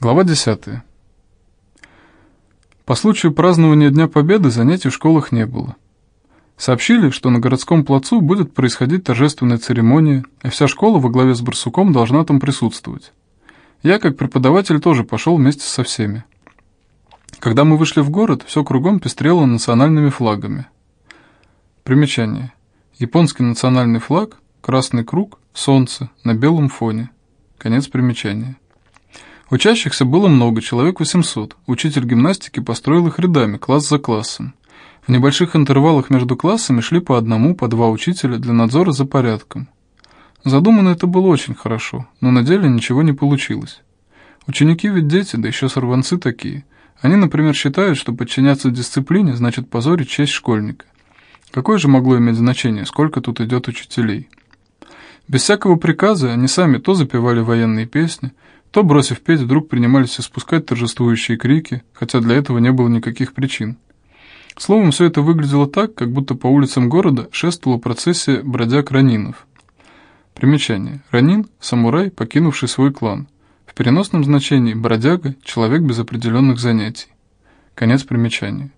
Глава 10. По случаю празднования Дня Победы занятий в школах не было. Сообщили, что на городском плацу будет происходить торжественная церемония, и вся школа во главе с Барсуком должна там присутствовать. Я, как преподаватель, тоже пошел вместе со всеми. Когда мы вышли в город, все кругом пестрело национальными флагами. Примечание. Японский национальный флаг, красный круг, солнце на белом фоне. Конец примечания. Учащихся было много, человек 800. Учитель гимнастики построил их рядами, класс за классом. В небольших интервалах между классами шли по одному, по два учителя для надзора за порядком. Задумано это было очень хорошо, но на деле ничего не получилось. Ученики ведь дети, да еще сорванцы такие. Они, например, считают, что подчиняться дисциплине значит позорить честь школьника. Какое же могло иметь значение, сколько тут идет учителей? Без всякого приказа они сами то запевали военные песни, то, бросив петь, вдруг принимались испускать торжествующие крики, хотя для этого не было никаких причин. Словом, все это выглядело так, как будто по улицам города шествовала процессия бродяг-ранинов. Примечание. Ранин – самурай, покинувший свой клан. В переносном значении бродяга – человек без определенных занятий. Конец примечания.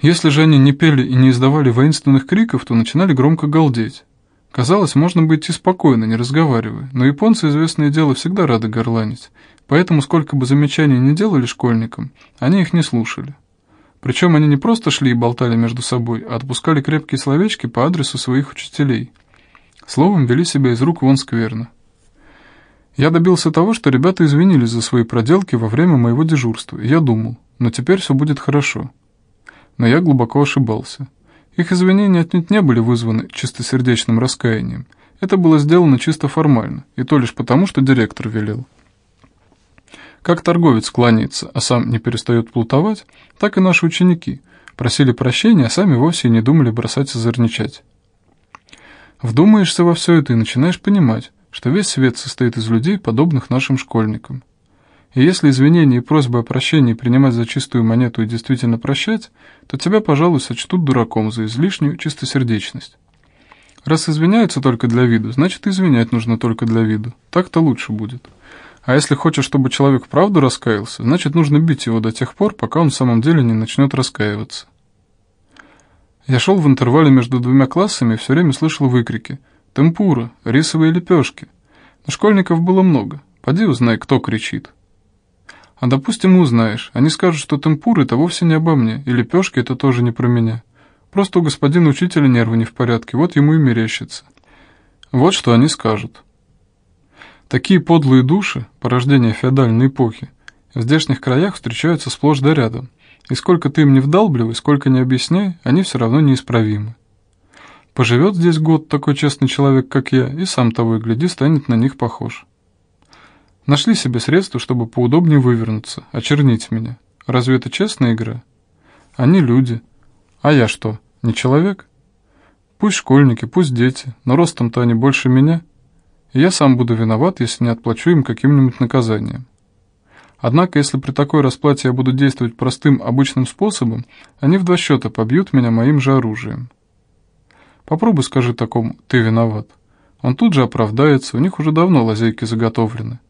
Если же они не пели и не издавали воинственных криков, то начинали громко галдеть. Казалось, можно бы идти спокойно, не разговаривая, но японцы, известное дело, всегда рады горланить, поэтому сколько бы замечаний не делали школьникам, они их не слушали. Причем они не просто шли и болтали между собой, а отпускали крепкие словечки по адресу своих учителей. Словом, вели себя из рук вон скверно. Я добился того, что ребята извинились за свои проделки во время моего дежурства, и я думал, но теперь все будет хорошо. Но я глубоко ошибался. Их извинения отнюдь не были вызваны чистосердечным раскаянием. Это было сделано чисто формально, и то лишь потому, что директор велел. Как торговец кланяется, а сам не перестает плутовать, так и наши ученики просили прощения, а сами вовсе не думали бросать и озорничать. Вдумаешься во все это и начинаешь понимать, что весь свет состоит из людей, подобных нашим школьникам. И если извинения и просьбы о прощении принимать за чистую монету и действительно прощать, то тебя, пожалуй, сочтут дураком за излишнюю чистосердечность. Раз извиняются только для виду, значит извинять нужно только для виду. Так-то лучше будет. А если хочешь, чтобы человек правду раскаялся, значит нужно бить его до тех пор, пока он в самом деле не начнет раскаиваться. Я шел в интервале между двумя классами и все время слышал выкрики «Темпура! Рисовые лепешки!». Но школьников было много. Поди узнай, кто кричит. А допустим, узнаешь. Они скажут, что темпур это вовсе не обо мне, и лепешки это тоже не про меня. Просто у господина учителя нервы не в порядке, вот ему и мерещится. Вот что они скажут. Такие подлые души, порождения феодальной эпохи, в здешних краях встречаются сплошь да рядом, и сколько ты им не вдалбливай, сколько не объясняй, они все равно неисправимы. Поживет здесь год такой честный человек, как я, и сам того и гляди, станет на них похож. Нашли себе средства, чтобы поудобнее вывернуться, очернить меня. Разве это честная игра? Они люди. А я что, не человек? Пусть школьники, пусть дети, но ростом-то они больше меня. И я сам буду виноват, если не отплачу им каким-нибудь наказанием. Однако, если при такой расплате я буду действовать простым, обычным способом, они в два счета побьют меня моим же оружием. Попробуй скажи такому «ты виноват». Он тут же оправдается, у них уже давно лазейки заготовлены.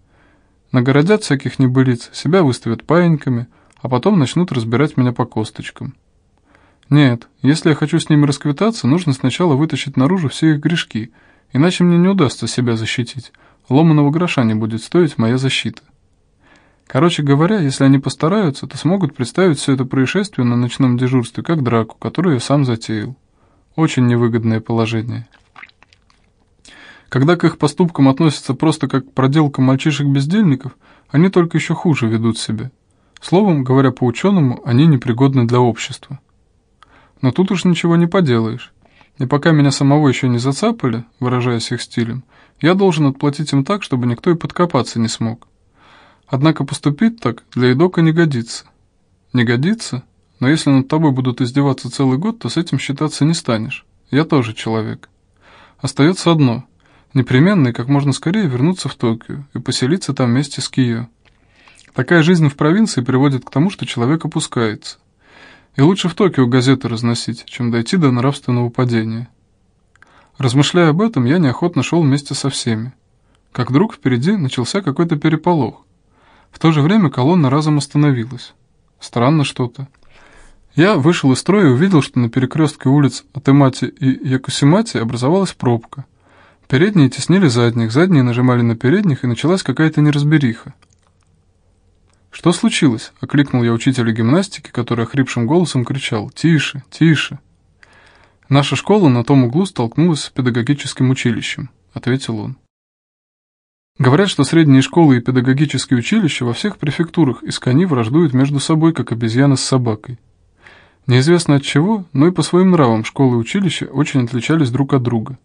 Нагородят всяких небылиц, себя выставят паиньками, а потом начнут разбирать меня по косточкам. Нет, если я хочу с ними расквитаться, нужно сначала вытащить наружу все их грешки, иначе мне не удастся себя защитить. Ломаного гроша не будет стоить моя защита. Короче говоря, если они постараются, то смогут представить все это происшествие на ночном дежурстве как драку, которую я сам затеял. Очень невыгодное положение. Когда к их поступкам относятся просто как к проделкам мальчишек-бездельников, они только еще хуже ведут себя. Словом, говоря по-ученому, они непригодны для общества. Но тут уж ничего не поделаешь. И пока меня самого еще не зацапали, выражаясь их стилем, я должен отплатить им так, чтобы никто и подкопаться не смог. Однако поступить так для идока не годится. Не годится? Но если над тобой будут издеваться целый год, то с этим считаться не станешь. Я тоже человек. Остается одно — Непременно и как можно скорее вернуться в Токио и поселиться там вместе с Кио. Такая жизнь в провинции приводит к тому, что человек опускается. И лучше в Токио газеты разносить, чем дойти до нравственного падения. Размышляя об этом, я неохотно шел вместе со всеми. Как вдруг впереди начался какой-то переполох. В то же время колонна разом остановилась. Странно что-то. Я вышел из строя и увидел, что на перекрестке улиц Атемати и Якусимати образовалась пробка. Передние теснили задних, задние нажимали на передних, и началась какая-то неразбериха. «Что случилось?» — окликнул я учителя гимнастики, который охрипшим голосом кричал «Тише, тише!» «Наша школа на том углу столкнулась с педагогическим училищем», — ответил он. Говорят, что средние школы и педагогические училища во всех префектурах из кони враждуют между собой, как обезьяна с собакой. Неизвестно от чего, но и по своим нравам школы и училища очень отличались друг от друга.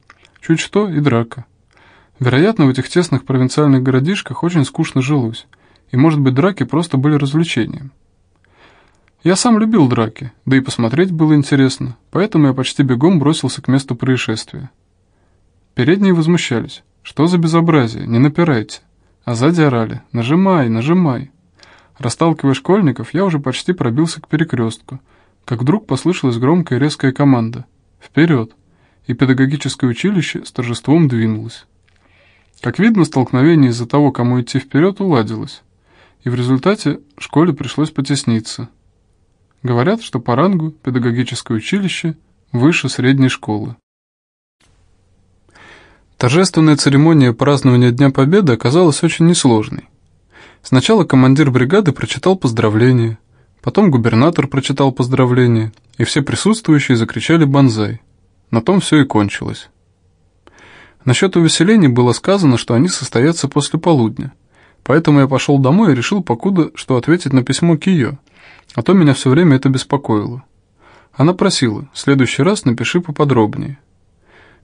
Чуть что и драка. Вероятно, в этих тесных провинциальных городишках очень скучно жилось, и, может быть, драки просто были развлечением. Я сам любил драки, да и посмотреть было интересно, поэтому я почти бегом бросился к месту происшествия. Передние возмущались. Что за безобразие? Не напирайте. А сзади орали. Нажимай, нажимай. Расталкивая школьников, я уже почти пробился к перекрестку, как вдруг послышалась громкая резкая команда «Вперед!» И педагогическое училище с торжеством двинулось. Как видно, столкновение из-за того, кому идти вперед, уладилось, и в результате школе пришлось потесниться. Говорят, что по рангу педагогическое училище выше средней школы. Торжественная церемония празднования Дня Победы оказалась очень несложной. Сначала командир бригады прочитал поздравления, Потом губернатор прочитал поздравления, и все присутствующие закричали «Бонзай». На том все и кончилось. Насчет увеселений было сказано, что они состоятся после полудня. Поэтому я пошел домой и решил покуда, что ответить на письмо Кио, а то меня все время это беспокоило. Она просила, в следующий раз напиши поподробнее.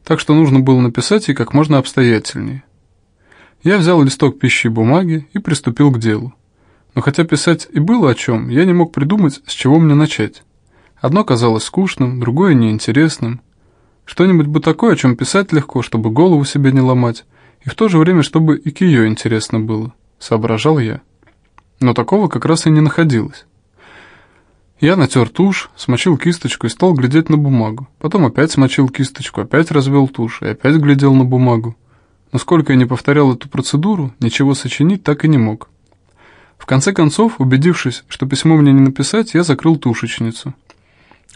Так что нужно было написать ей как можно обстоятельнее. Я взял листок пищи и бумаги и приступил к делу. Но хотя писать и было о чем, я не мог придумать, с чего мне начать. Одно казалось скучным, другое неинтересным. Что-нибудь бы такое, о чем писать легко, чтобы голову себе не ломать, и в то же время, чтобы и к ее интересно было, соображал я. Но такого как раз и не находилось. Я натер тушь, смочил кисточку и стал глядеть на бумагу. Потом опять смочил кисточку, опять развел тушь и опять глядел на бумагу. Но сколько я не повторял эту процедуру, ничего сочинить так и не мог. В конце концов, убедившись, что письмо мне не написать, я закрыл тушечницу.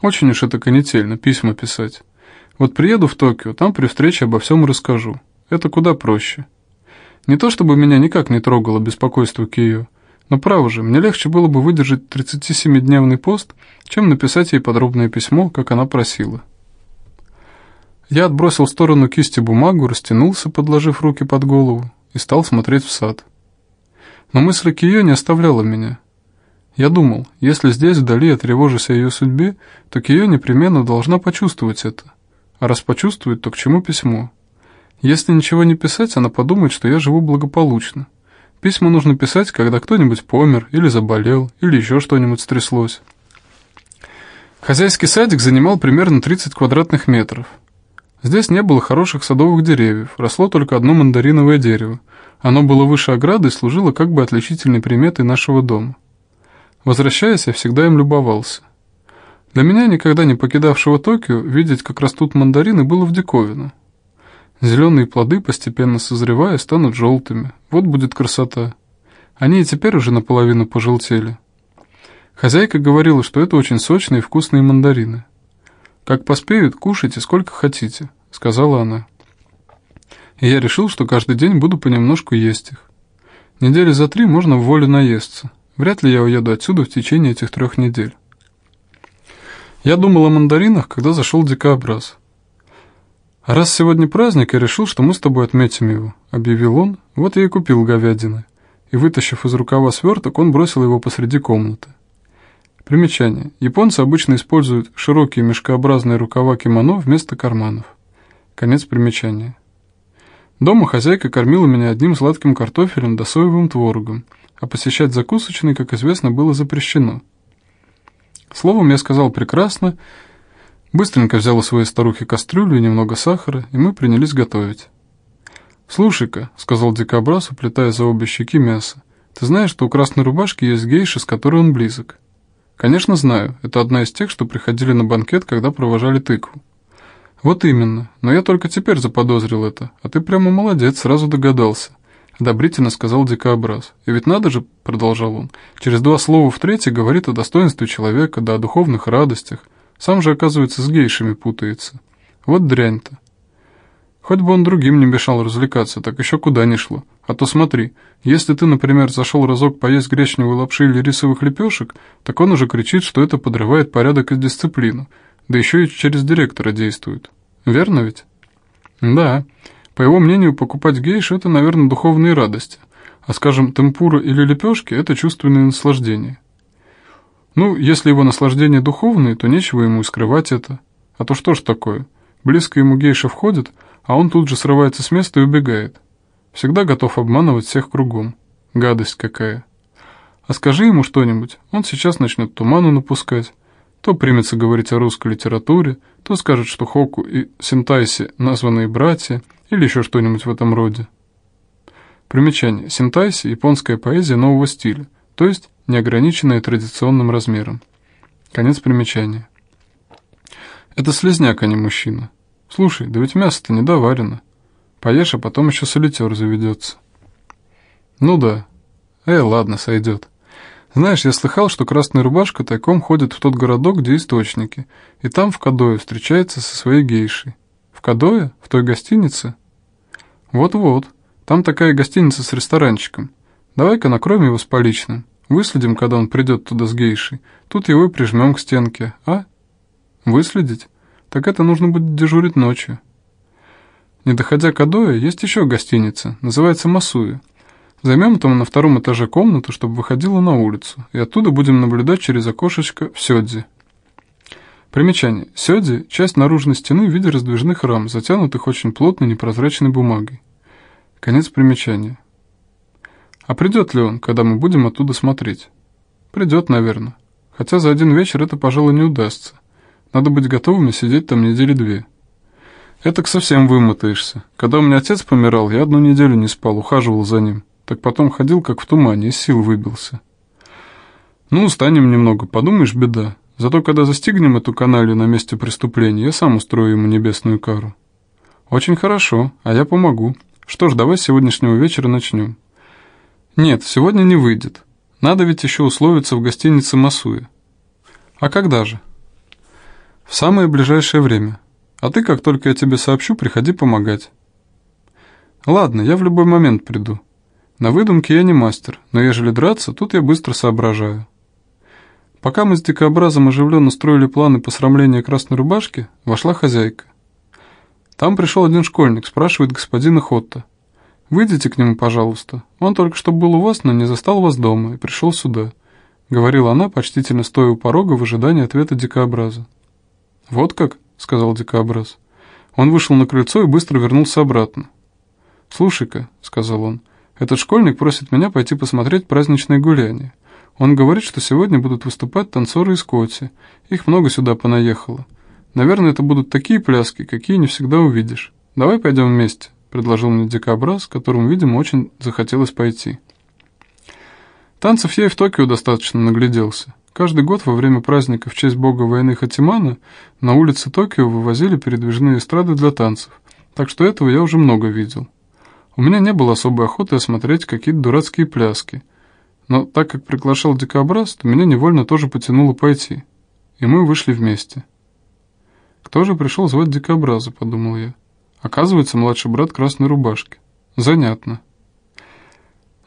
Очень уж это конетельно, письма писать. Вот приеду в Токио, там при встрече обо всем расскажу. Это куда проще. Не то чтобы меня никак не трогало беспокойство Кио, но право же, мне легче было бы выдержать 37-дневный пост, чем написать ей подробное письмо, как она просила. Я отбросил в сторону кисти бумагу, растянулся, подложив руки под голову, и стал смотреть в сад. Но мысль Кио не оставляла меня. Я думал, если здесь вдали я тревожусь о ее судьбе, то Кио непременно должна почувствовать это. А раз почувствует, то к чему письмо? Если ничего не писать, она подумает, что я живу благополучно. Письма нужно писать, когда кто-нибудь помер, или заболел, или еще что-нибудь стряслось. Хозяйский садик занимал примерно 30 квадратных метров. Здесь не было хороших садовых деревьев, росло только одно мандариновое дерево, оно было выше ограды и служило как бы отличительной приметой нашего дома. Возвращаясь, я всегда им любовался. Для меня, никогда не покидавшего Токио, видеть, как растут мандарины, было в диковину. Зеленые плоды, постепенно созревая, станут желтыми. Вот будет красота. Они и теперь уже наполовину пожелтели. Хозяйка говорила, что это очень сочные и вкусные мандарины. «Как поспеют, кушайте сколько хотите», — сказала она и я решил, что каждый день буду понемножку есть их. Недели за три можно в волю наесться. Вряд ли я уеду отсюда в течение этих трех недель. Я думал о мандаринах, когда зашел дикобраз. А раз сегодня праздник, я решил, что мы с тобой отметим его, объявил он, вот я и купил говядины. И вытащив из рукава сверток, он бросил его посреди комнаты. Примечание. Японцы обычно используют широкие мешкообразные рукава кимоно вместо карманов. Конец примечания. Дома хозяйка кормила меня одним сладким картофелем да соевым творогом, а посещать закусочные, как известно, было запрещено. Словом, я сказал прекрасно, быстренько взял у своей старухи кастрюлю и немного сахара, и мы принялись готовить. «Слушай-ка», — сказал дикобраз, уплетая за обе щеки мясо, «ты знаешь, что у красной рубашки есть гейша, с которой он близок?» «Конечно знаю, это одна из тех, что приходили на банкет, когда провожали тыкву. «Вот именно. Но я только теперь заподозрил это. А ты прямо молодец, сразу догадался. — одобрительно сказал дикообраз. «И ведь надо же», — продолжал он, — «через два слова в третье говорит о достоинстве человека, да о духовных радостях. Сам же, оказывается, с гейшами путается. Вот дрянь-то». Хоть бы он другим не мешал развлекаться, так еще куда ни шло. А то смотри, если ты, например, зашел разок поесть гречневой лапши или рисовых лепешек, так он уже кричит, что это подрывает порядок и дисциплину, да еще и через директора действует. Верно ведь? Да. По его мнению, покупать гейш – это, наверное, духовные радости, а, скажем, темпура или лепешки – это чувственное наслаждение. Ну, если его наслаждение духовное, то нечего ему скрывать это. А то что ж такое? Близко ему гейша входит, а он тут же срывается с места и убегает. Всегда готов обманывать всех кругом. Гадость какая. А скажи ему что-нибудь, он сейчас начнет туману напускать. То примется говорить о русской литературе, то скажет, что Хоку и Синтайси названные братья, или еще что-нибудь в этом роде. Примечание. Синтайси – японская поэзия нового стиля, то есть неограниченная традиционным размером. Конец примечания. Это слезняк, а не мужчина. Слушай, да ведь мясо-то недоварено. Поешь, а потом еще солитер заведется. Ну да. Э, ладно, сойдет. Знаешь, я слыхал, что красная рубашка тайком ходит в тот городок, где источники, и там в Кадое встречается со своей гейшей. В Кадое? В той гостинице? Вот-вот. Там такая гостиница с ресторанчиком. Давай-ка накроем его с поличным. Выследим, когда он придет туда с гейшей. Тут его и прижмем к стенке, а? Выследить? Так это нужно будет дежурить ночью. Не доходя к есть еще гостиница, называется Масуя. Займем там на втором этаже комнату, чтобы выходила на улицу, и оттуда будем наблюдать через окошечко в Сёдзи. Примечание. Сёдзи – часть наружной стены в виде раздвижных рам, затянутых очень плотной непрозрачной бумагой. Конец примечания. А придет ли он, когда мы будем оттуда смотреть? Придет, наверное. Хотя за один вечер это, пожалуй, не удастся. Надо быть готовыми сидеть там недели две. Этак совсем вымотаешься. Когда у меня отец помирал, я одну неделю не спал, ухаживал за ним. Так потом ходил, как в тумане, из сил выбился. Ну, устанем немного, подумаешь, беда. Зато когда застигнем эту каналью на месте преступления, я сам устрою ему небесную кару. Очень хорошо, а я помогу. Что ж, давай с сегодняшнего вечера начнем. Нет, сегодня не выйдет. Надо ведь еще условиться в гостинице Масуя. А когда же? В самое ближайшее время. А ты, как только я тебе сообщу, приходи помогать. Ладно, я в любой момент приду. На выдумке я не мастер, но ежели драться, тут я быстро соображаю. Пока мы с дикообразом оживленно строили планы посрамления красной рубашки, вошла хозяйка. Там пришел один школьник, спрашивает господина Хотта. «Выйдите к нему, пожалуйста. Он только что был у вас, но не застал вас дома и пришел сюда», — говорила она, почтительно стоя у порога в ожидании ответа дикообраза. «Вот как?» — сказал дикообраз. Он вышел на крыльцо и быстро вернулся обратно. «Слушай-ка», — сказал он, — «этот школьник просит меня пойти посмотреть праздничное гуляние. Он говорит, что сегодня будут выступать танцоры из Коти. Их много сюда понаехало. Наверное, это будут такие пляски, какие не всегда увидишь. Давай пойдем вместе», — предложил мне дикообраз, которому, видимо, очень захотелось пойти. Танцев я и в Токио достаточно нагляделся. Каждый год во время праздника в честь бога войны Хатимана на улице Токио вывозили передвижные эстрады для танцев, так что этого я уже много видел. У меня не было особой охоты осмотреть какие-то дурацкие пляски, но так как приглашал дикобраз, то меня невольно тоже потянуло пойти, и мы вышли вместе. «Кто же пришел звать дикобраза?» – подумал я. Оказывается, младший брат красной рубашки. Занятно.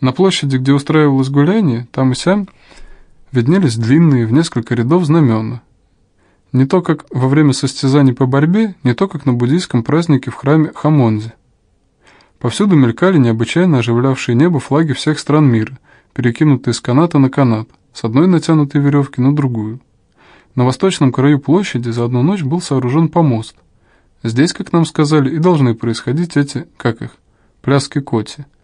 На площади, где устраивалось гуляние, там и сям – виднелись длинные в несколько рядов знамена. Не то как во время состязаний по борьбе, не то как на буддийском празднике в храме Хамонзи. Повсюду мелькали необычайно оживлявшие небо флаги всех стран мира, перекинутые с каната на канат, с одной натянутой веревки на другую. На восточном краю площади за одну ночь был сооружен помост. Здесь, как нам сказали, и должны происходить эти, как их, пляски коти –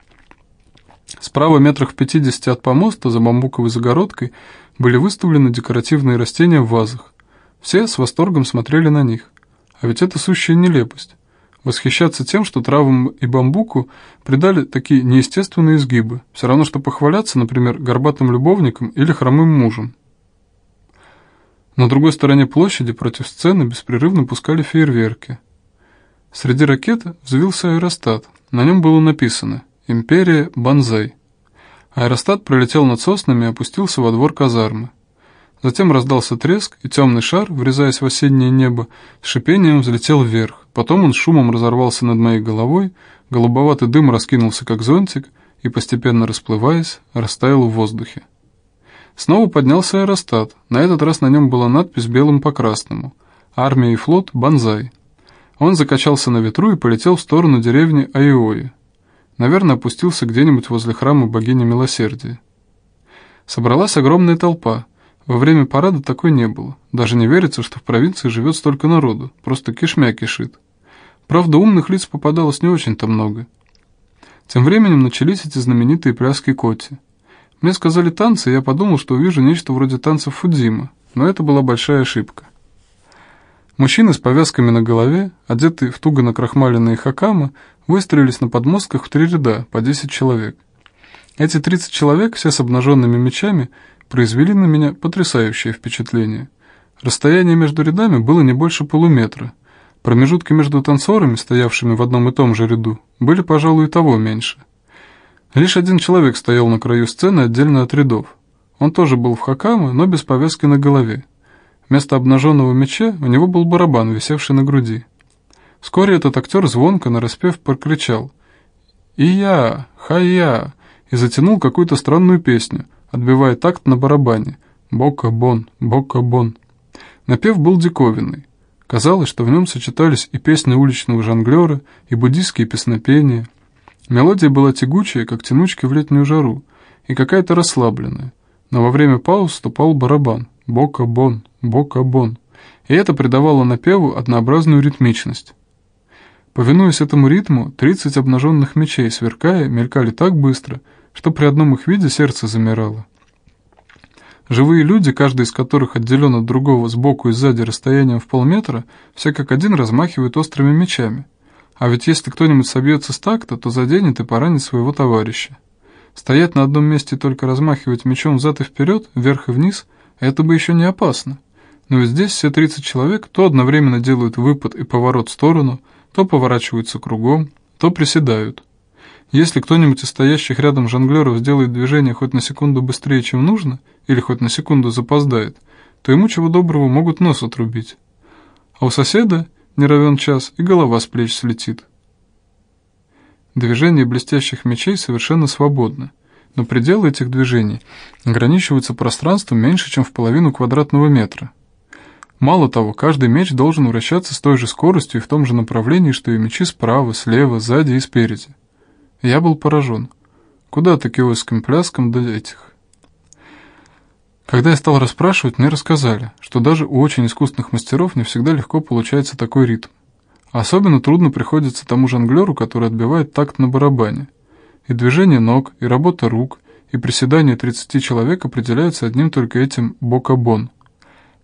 Справа метрах в пятидесяти от помоста за бамбуковой загородкой были выставлены декоративные растения в вазах. Все с восторгом смотрели на них. А ведь это сущая нелепость. Восхищаться тем, что травам и бамбуку придали такие неестественные изгибы. Все равно, что похваляться, например, горбатым любовником или хромым мужем. На другой стороне площади против сцены беспрерывно пускали фейерверки. Среди ракет взвился аэростат. На нем было написано Империя Банзай. Аэростат пролетел над соснами и опустился во двор казармы. Затем раздался треск, и темный шар, врезаясь в осеннее небо, с шипением взлетел вверх. Потом он шумом разорвался над моей головой, голубоватый дым раскинулся как зонтик и, постепенно расплываясь, растаял в воздухе. Снова поднялся аэростат, на этот раз на нем была надпись белым по красному «Армия и флот Банзай». Он закачался на ветру и полетел в сторону деревни Айои. Наверное, опустился где-нибудь возле храма богини Милосердия. Собралась огромная толпа. Во время парада такой не было. Даже не верится, что в провинции живет столько народу. Просто кишмя кишит. Правда, умных лиц попадалось не очень-то много. Тем временем начались эти знаменитые пляски коти. Мне сказали танцы, и я подумал, что увижу нечто вроде танцев Фудзима, но это была большая ошибка. Мужчины с повязками на голове, одетые в туго накрахмаленные хакамы, выстроились на подмостках в три ряда, по 10 человек. Эти 30 человек, все с обнаженными мечами, произвели на меня потрясающее впечатление. Расстояние между рядами было не больше полуметра. Промежутки между танцорами, стоявшими в одном и том же ряду, были, пожалуй, того меньше. Лишь один человек стоял на краю сцены отдельно от рядов. Он тоже был в хакаме, но без повязки на голове. Вместо обнаженного меча у него был барабан, висевший на груди. Вскоре этот актер звонко, нараспев, прокричал «И-я! Ха-я!» и затянул какую-то странную песню, отбивая такт на барабане «Бока-бон! Бока-бон!». Напев был диковинный. Казалось, что в нем сочетались и песни уличного жонглера, и буддийские песнопения. Мелодия была тягучая, как тянучки в летнюю жару, и какая-то расслабленная. Но во время пауз ступал барабан «Бока-бон! Бока-бон!» и это придавало напеву однообразную ритмичность. Повинуясь этому ритму, 30 обнаженных мечей, сверкая, мелькали так быстро, что при одном их виде сердце замирало. Живые люди, каждый из которых отделен от другого сбоку и сзади расстоянием в полметра, все как один размахивают острыми мечами. А ведь если кто-нибудь собьется с такта, то заденет и поранит своего товарища. Стоять на одном месте и только размахивать мечом взад и вперед, вверх и вниз, это бы еще не опасно. Но ведь здесь все 30 человек то одновременно делают выпад и поворот в сторону, то поворачиваются кругом, то приседают. Если кто-нибудь из стоящих рядом жонглеров сделает движение хоть на секунду быстрее, чем нужно, или хоть на секунду запоздает, то ему чего доброго могут нос отрубить. А у соседа, не равен час, и голова с плеч слетит. Движение блестящих мечей совершенно свободно, но пределы этих движений ограничиваются пространством меньше, чем в половину квадратного метра. Мало того, каждый меч должен вращаться с той же скоростью и в том же направлении, что и мечи справа, слева, сзади и спереди. Я был поражен. Куда токиойским пляскам до этих? Когда я стал расспрашивать, мне рассказали, что даже у очень искусных мастеров не всегда легко получается такой ритм. Особенно трудно приходится тому жонглеру, который отбивает такт на барабане. И движение ног, и работа рук, и приседания 30 человек определяются одним только этим бокабон.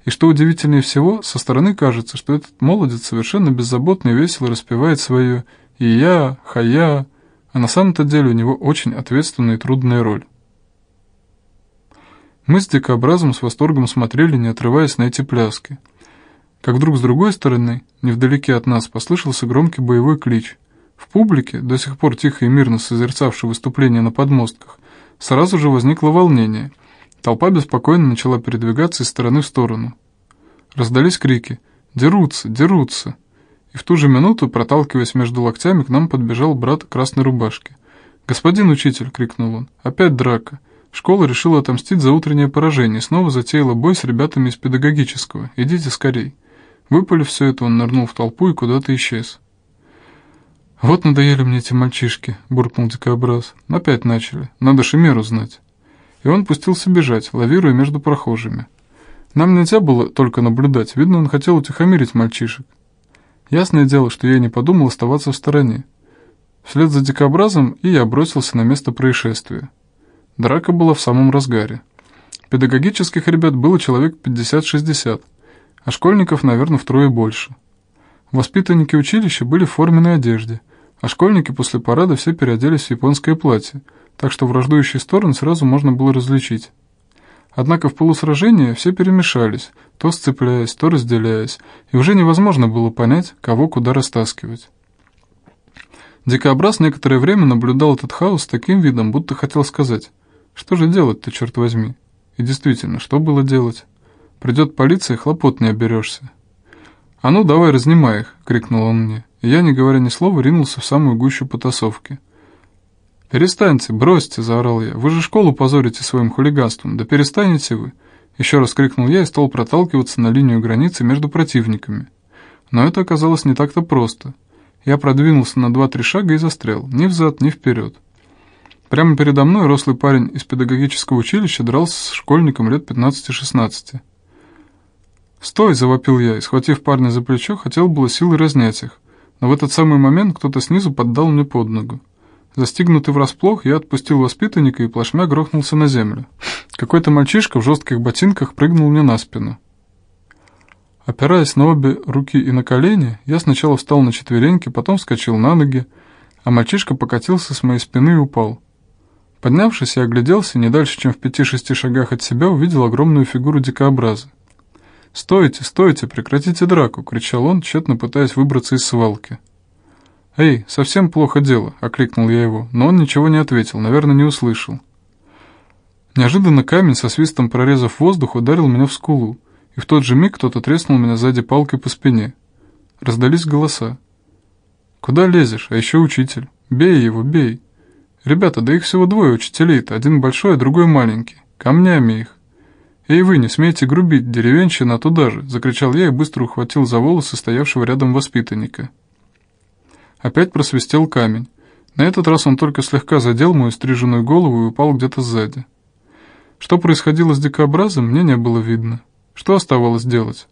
И что удивительнее всего, со стороны кажется, что этот молодец совершенно беззаботно и весело распевает свое «и-я», «ха-я», а на самом-то деле у него очень ответственная и трудная роль. Мы с дикообразом с восторгом смотрели, не отрываясь на эти пляски. Как вдруг с другой стороны, невдалеке от нас, послышался громкий боевой клич. В публике, до сих пор тихо и мирно созерцавшей выступление на подмостках, сразу же возникло волнение. Толпа беспокойно начала передвигаться из стороны в сторону. Раздались крики «Дерутся! Дерутся!» И в ту же минуту, проталкиваясь между локтями, к нам подбежал брат красной рубашки. «Господин учитель!» — крикнул он. «Опять драка!» Школа решила отомстить за утреннее поражение, снова затеяла бой с ребятами из педагогического. Идите скорей. Выпали все это, он нырнул в толпу и куда-то исчез. «Вот надоели мне эти мальчишки», — буркнул дикообраз. «Опять начали. Надо же меру знать». И он пустился бежать, лавируя между прохожими. Нам нельзя было только наблюдать, видно, он хотел утихомирить мальчишек. Ясное дело, что я не подумал оставаться в стороне. Вслед за дикообразом и я бросился на место происшествия. Драка была в самом разгаре. Педагогических ребят было человек 50-60, а школьников, наверное, втрое больше. Воспитанники училища были в форменной одежде, а школьники после парада все переоделись в японское платье, так что враждующие стороны сразу можно было различить. Однако в полусражении все перемешались, то сцепляясь, то разделяясь, и уже невозможно было понять, кого куда растаскивать. Дикобраз некоторое время наблюдал этот хаос с таким видом, будто хотел сказать, что же делать-то, черт возьми. И действительно, что было делать? Придет полиция, хлопот не оберешься. «А ну, давай, разнимай их!» — крикнул он мне. И я, не говоря ни слова, ринулся в самую гущу потасовки. «Перестаньте, бросьте!» — заорал я. «Вы же школу позорите своим хулиганством. Да перестанете вы!» Еще раз крикнул я и стал проталкиваться на линию границы между противниками. Но это оказалось не так-то просто. Я продвинулся на два-три шага и застрял, ни взад, ни вперед. Прямо передо мной рослый парень из педагогического училища дрался с школьником лет 15-16. «Стой!» – завопил я, и, схватив парня за плечо, хотел было силой разнять их. Но в этот самый момент кто-то снизу поддал мне под ногу. Застигнутый врасплох, я отпустил воспитанника и плашмя грохнулся на землю. Какой-то мальчишка в жестких ботинках прыгнул мне на спину. Опираясь на обе руки и на колени, я сначала встал на четвереньки, потом вскочил на ноги, а мальчишка покатился с моей спины и упал. Поднявшись, я огляделся, не дальше, чем в пяти-шести шагах от себя, увидел огромную фигуру дикообраза. «Стойте, стойте, прекратите драку!» — кричал он, тщетно пытаясь выбраться из свалки. «Эй, совсем плохо дело!» — окликнул я его, но он ничего не ответил, наверное, не услышал. Неожиданно камень со свистом прорезав воздух ударил меня в скулу, и в тот же миг кто-то треснул меня сзади палкой по спине. Раздались голоса. «Куда лезешь? А еще учитель. Бей его, бей!» «Ребята, да их всего двое учителей-то, один большой, а другой маленький. Камнями их!» «Эй вы, не смейте грубить, деревенщина туда же!» — закричал я и быстро ухватил за волосы стоявшего рядом воспитанника. Опять просвистел камень. На этот раз он только слегка задел мою стриженную голову и упал где-то сзади. Что происходило с дикообразом, мне не было видно. Что оставалось делать?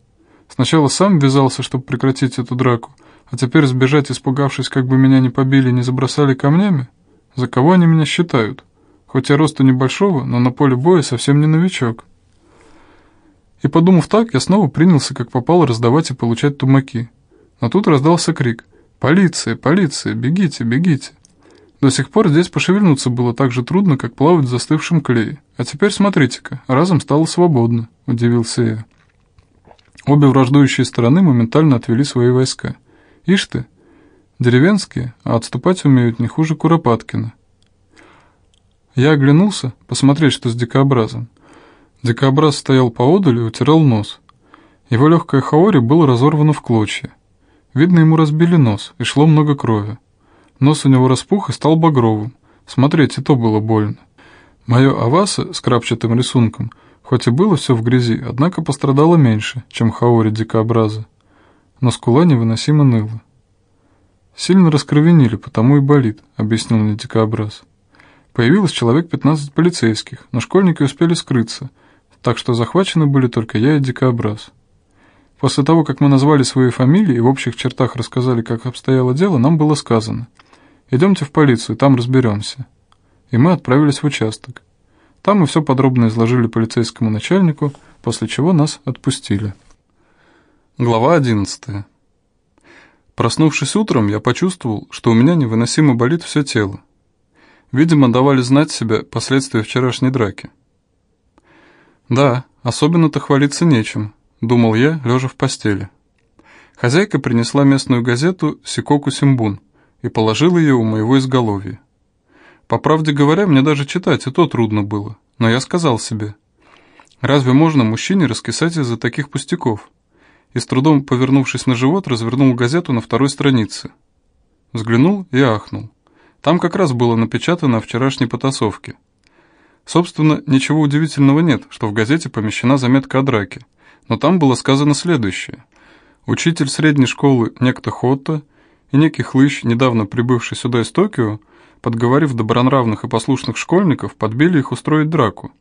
Сначала сам ввязался, чтобы прекратить эту драку, а теперь сбежать, испугавшись, как бы меня не побили, не забросали камнями? За кого они меня считают? Хоть я росту небольшого, но на поле боя совсем не новичок. И подумав так, я снова принялся, как попало, раздавать и получать тумаки. Но тут раздался крик. «Полиция! Полиция! Бегите! Бегите!» До сих пор здесь пошевельнуться было так же трудно, как плавать в застывшем клее. А теперь смотрите-ка, разом стало свободно, удивился я. Обе враждующие стороны моментально отвели свои войска. Ишь ты, деревенские, а отступать умеют не хуже Куропаткина. Я оглянулся, посмотреть, что с дикообразом. Дикообраз стоял поодаль и утирал нос. Его легкое хаори было разорвано в клочья. Видно, ему разбили нос, и шло много крови. Нос у него распух и стал багровым. Смотреть и то было больно. Мое аваса с крапчатым рисунком, хоть и было все в грязи, однако пострадало меньше, чем хаори дикообраза. Но скула невыносимо ныла. «Сильно раскровенили, потому и болит», — объяснил мне дикообраз. Появилось человек 15 полицейских, но школьники успели скрыться, так что захвачены были только я и дикообраз. После того, как мы назвали свои фамилии и в общих чертах рассказали, как обстояло дело, нам было сказано «Идемте в полицию, там разберемся». И мы отправились в участок. Там мы все подробно изложили полицейскому начальнику, после чего нас отпустили. Глава 11. Проснувшись утром, я почувствовал, что у меня невыносимо болит все тело. Видимо, давали знать себе последствия вчерашней драки. Да, особенно-то хвалиться нечем, — думал я, лежа в постели. Хозяйка принесла местную газету «Сикоку Симбун» и положила ее у моего изголовья. По правде говоря, мне даже читать и то трудно было, но я сказал себе, разве можно мужчине раскисать из-за таких пустяков? И с трудом повернувшись на живот, развернул газету на второй странице. Взглянул и ахнул. Там как раз было напечатано о вчерашней потасовке. Собственно, ничего удивительного нет, что в газете помещена заметка о драке – но там было сказано следующее. Учитель средней школы некто Хотто и некий хлыщ, недавно прибывший сюда из Токио, подговорив добронравных и послушных школьников, подбили их устроить драку.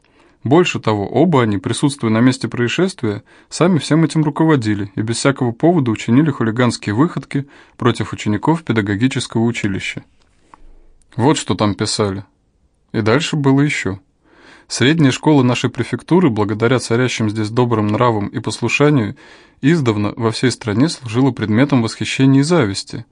Больше того, оба они, присутствуя на месте происшествия, сами всем этим руководили и без всякого повода учинили хулиганские выходки против учеников педагогического училища. Вот что там писали. И дальше было еще. Средняя школа нашей префектуры, благодаря царящим здесь добрым нравам и послушанию, издавна во всей стране служила предметом восхищения и зависти.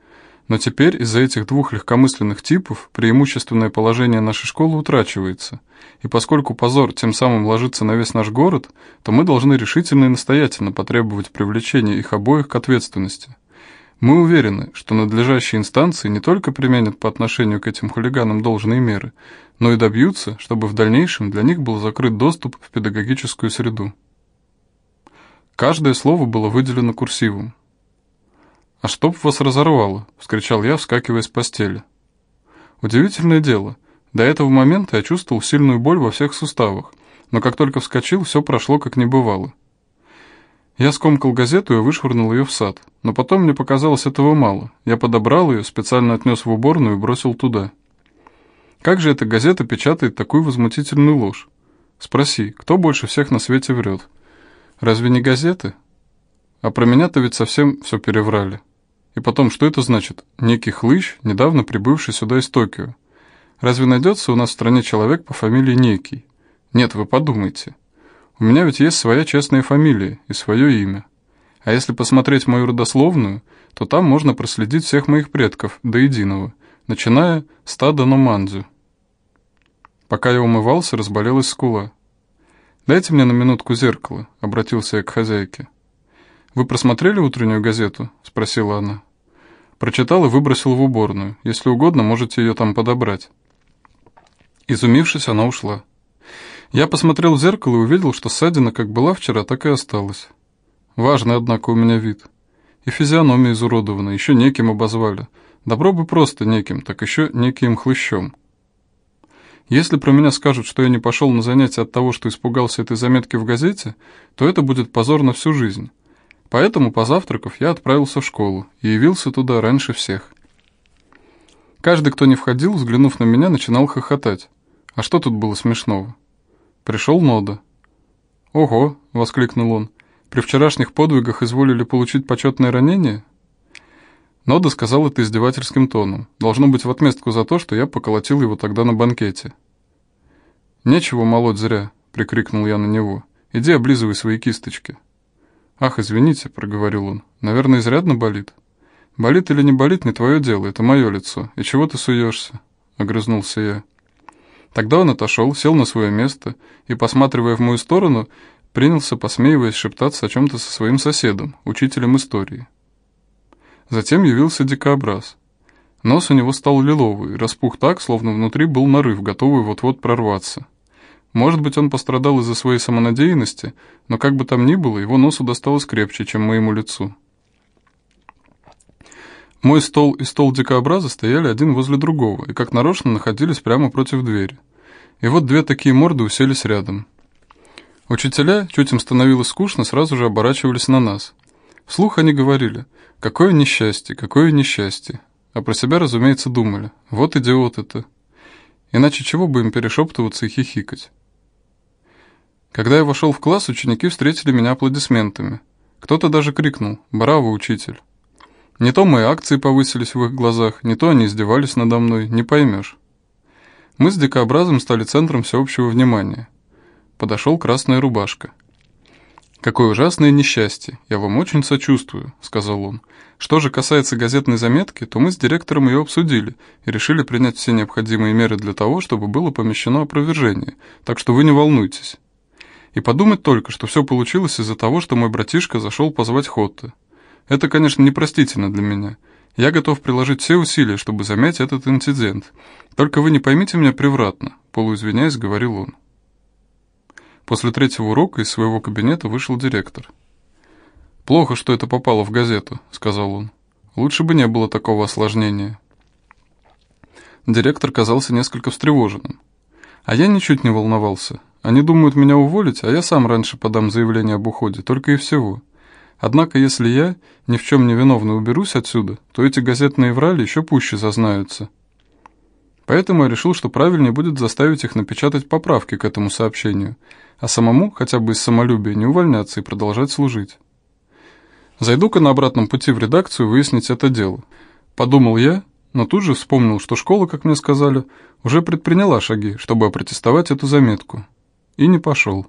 Но теперь из-за этих двух легкомысленных типов преимущественное положение нашей школы утрачивается. И поскольку позор тем самым ложится на весь наш город, то мы должны решительно и настоятельно потребовать привлечения их обоих к ответственности. Мы уверены, что надлежащие инстанции не только применят по отношению к этим хулиганам должные меры, но и добьются, чтобы в дальнейшем для них был закрыт доступ в педагогическую среду. Каждое слово было выделено курсивом. «А чтоб вас разорвало!» — вскричал я, вскакивая с постели. Удивительное дело. До этого момента я чувствовал сильную боль во всех суставах, но как только вскочил, все прошло как не бывало. Я скомкал газету и вышвырнул ее в сад, но потом мне показалось этого мало. Я подобрал ее, специально отнес в уборную и бросил туда. Как же эта газета печатает такую возмутительную ложь? Спроси, кто больше всех на свете врет? Разве не газеты? А про меня-то ведь совсем все переврали. И потом, что это значит? Некий хлыщ, недавно прибывший сюда из Токио. Разве найдется у нас в стране человек по фамилии Некий? Нет, вы подумайте. У меня ведь есть своя честная фамилия и свое имя. А если посмотреть мою родословную, то там можно проследить всех моих предков до единого, начиная с Тада Номандзю. Пока я умывался, разболелась скула. «Дайте мне на минутку зеркало», — обратился я к хозяйке. «Вы просмотрели утреннюю газету?» — спросила она. Прочитал и выбросил в уборную. Если угодно, можете ее там подобрать. Изумившись, она ушла. Я посмотрел в зеркало и увидел, что ссадина как была вчера, так и осталась. Важный, однако, у меня вид. И физиономия изуродована, еще неким обозвали. Добро бы просто неким, так еще неким хлыщом. Если про меня скажут, что я не пошел на занятия от того, что испугался этой заметки в газете, то это будет позор на всю жизнь. Поэтому, позавтракав, я отправился в школу и явился туда раньше всех. Каждый, кто не входил, взглянув на меня, начинал хохотать. А что тут было смешного? Пришел Нода. «Ого!» — воскликнул он. «При вчерашних подвигах изволили получить почетное ранение?» Нода сказал это издевательским тоном. Должно быть в отместку за то, что я поколотил его тогда на банкете. «Нечего молоть зря», — прикрикнул я на него. «Иди облизывай свои кисточки». «Ах, извините», — проговорил он. «Наверное, изрядно болит». «Болит или не болит, не твое дело, это мое лицо. И чего ты суешься?» — огрызнулся я. Тогда он отошел, сел на свое место и, посматривая в мою сторону, принялся, посмеиваясь, шептаться о чем-то со своим соседом, учителем истории. Затем явился дикообраз. Нос у него стал лиловый, распух так, словно внутри был нарыв, готовый вот-вот прорваться. Может быть, он пострадал из-за своей самонадеянности, но как бы там ни было, его носу досталось крепче, чем моему лицу. Мой стол и стол дикообраза стояли один возле другого и как нарочно находились прямо против двери. И вот две такие морды уселись рядом. Учителя, чуть им становилось скучно, сразу же оборачивались на нас. Вслух они говорили «Какое несчастье, какое несчастье!» А про себя, разумеется, думали «Вот идиот это!» Иначе чего бы им перешептываться и хихикать? Когда я вошел в класс, ученики встретили меня аплодисментами. Кто-то даже крикнул «Браво, учитель!» Не то мои акции повысились в их глазах, не то они издевались надо мной, не поймешь. Мы с дикообразом стали центром всеобщего внимания. Подошел красная рубашка. «Какое ужасное несчастье! Я вам очень сочувствую», — сказал он. «Что же касается газетной заметки, то мы с директором ее обсудили и решили принять все необходимые меры для того, чтобы было помещено опровержение, так что вы не волнуйтесь. И подумать только, что все получилось из-за того, что мой братишка зашел позвать Хотта. Это, конечно, непростительно для меня. Я готов приложить все усилия, чтобы замять этот инцидент. Только вы не поймите меня превратно, полуизвиняясь, говорил он. После третьего урока из своего кабинета вышел директор. «Плохо, что это попало в газету», — сказал он. «Лучше бы не было такого осложнения». Директор казался несколько встревоженным. А я ничуть не волновался. Они думают меня уволить, а я сам раньше подам заявление об уходе, только и всего. Однако, если я, ни в чем не виновный, уберусь отсюда, то эти газетные врали еще пуще зазнаются. Поэтому я решил, что правильнее будет заставить их напечатать поправки к этому сообщению, а самому, хотя бы из самолюбия, не увольняться и продолжать служить. Зайду-ка на обратном пути в редакцию выяснить это дело. Подумал я, но тут же вспомнил, что школа, как мне сказали, уже предприняла шаги, чтобы опротестовать эту заметку. И не пошел.